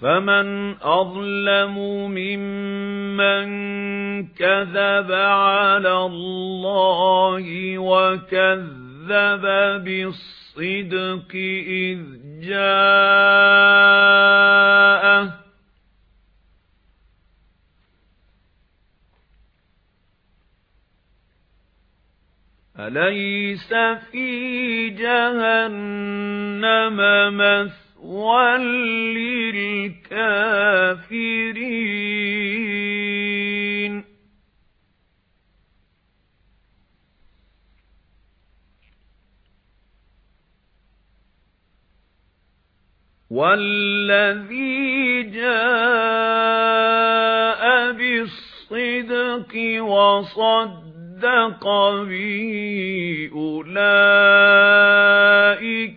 فَمَنْ أَظْلَمُ مِمَّنْ كَذَبَ عَلَى اللَّهِ وَكَذَّبَ بِالصِّدْقِ إِذْ جَاءَهُ أَلَيْسَ فِي جَهَنَّمَ مَثْوًى لِلْكَافِرِينَ وَالَّذِي جَاءَ بِالصِّدْقِ وَصَدَّقَ صَدَّقَ بِهِ أُولَئِكَ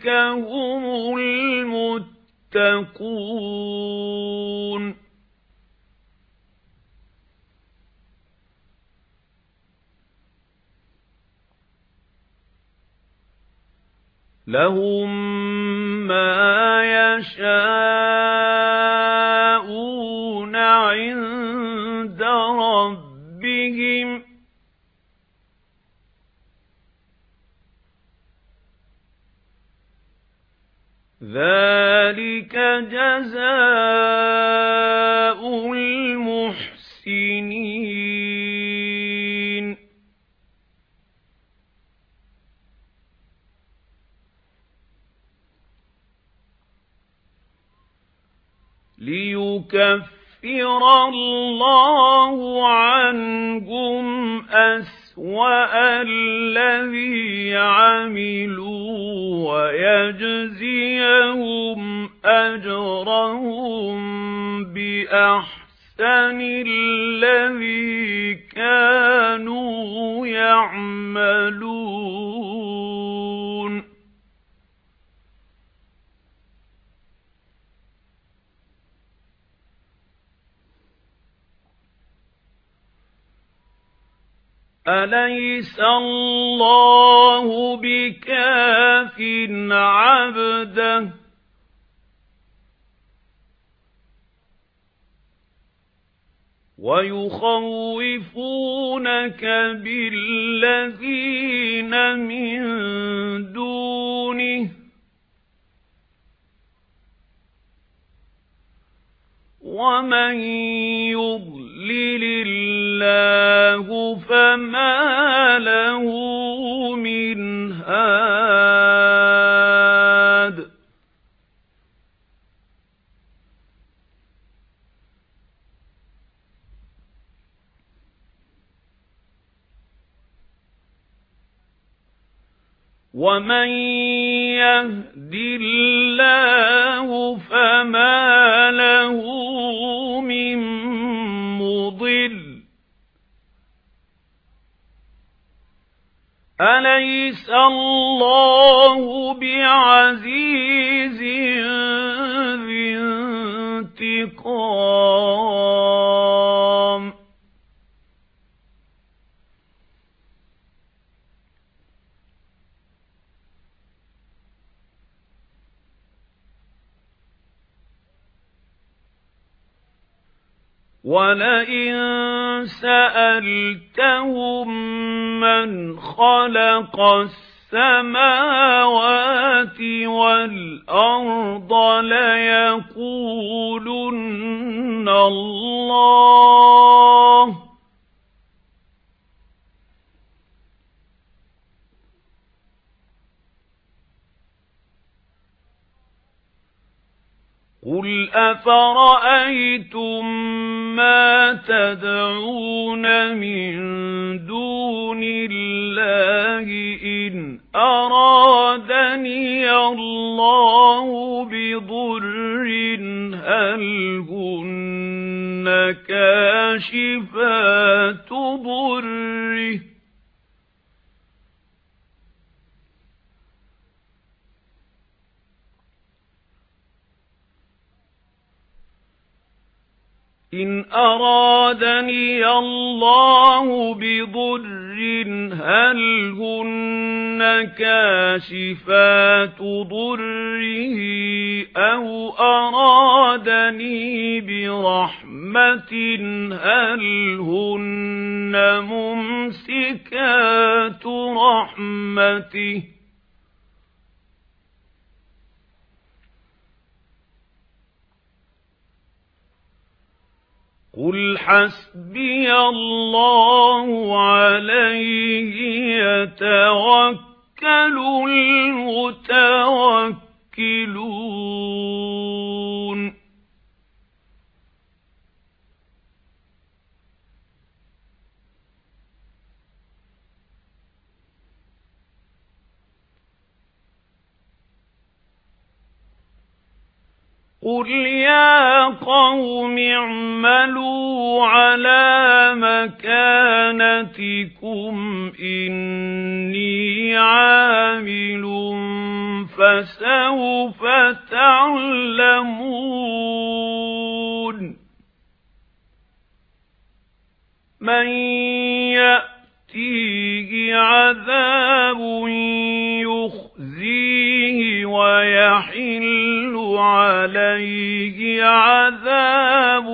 هُمُ الْمُتَّقُونَ لَهُم مَّا رَبِّهِمْ. ذَلِكَ جَزَاءُ الْمُحْسِنِينَ. لِيُكَفِّرَ اللَّهُ عَنْهُمْ أَسْوَأَ الَّذِي عَمِلُوا وَيَجْزِيَهُمْ أَجْرَهُم بِأَحْسَنِ الَّذِي كَانُوا يَعْمَلُونَ. أَلَيْسَ اللَّهُ بِكَافٍ عَبْدَهُ؟ وَيُخَوِّفُونَكَ بِالَّذِينَ مِن دُونِهِ. وَمَن يُضْلِلِ اللَّهُ فَمَا لَهُ مِنْ هَادٍ وَمَن يَهْدِ اللَّهُ فَمَا لَهُ مِن مُّضِلٍّ. أَلَيْسَ اللَّهُ بِعَزِيزٍ ذِي انتِقَامٍ؟ وَلَئِن سَأَلْتَهُم مَّنْ خَلَقَ السَّمَاوَاتِ وَالْأَرْضَ لَيَقُولُنَّ اللَّهُ قُلْ أَفَرَأَيْتُم مَّا تَدْعُونَ مِن دُونِ اللَّهِ إِنْ أَرَادَنِيَ اللَّهُ بِضُرٍّ هَلْ هُنَّ كَاشِفَاتُ ضُرِّهِ إِنْ أَرَادَنِيَ اللَّهُ بِضُرٍّ هَلْ هُنَّ كاشفات ضره أو أرادني برحمة هل هن ممسكات رحمته قُلْ حَسْبِيَ اللَّهُ عَلَيْهِ يَتَوَكَّلُ الْمُتَوَكِّلُونَ قُلْ يَا قَوْمِ اعْمَلُوا عَلَى مَكَانَتِكُمْ إِنِّي عَامِلٌ فَسَوْفَ تَعْلَمُونَ مَن يَأْتِيهِ عَذَابٌ يُخْزِيهِ وَيَحِلُّ عَلَيْهِ عَذَابٌ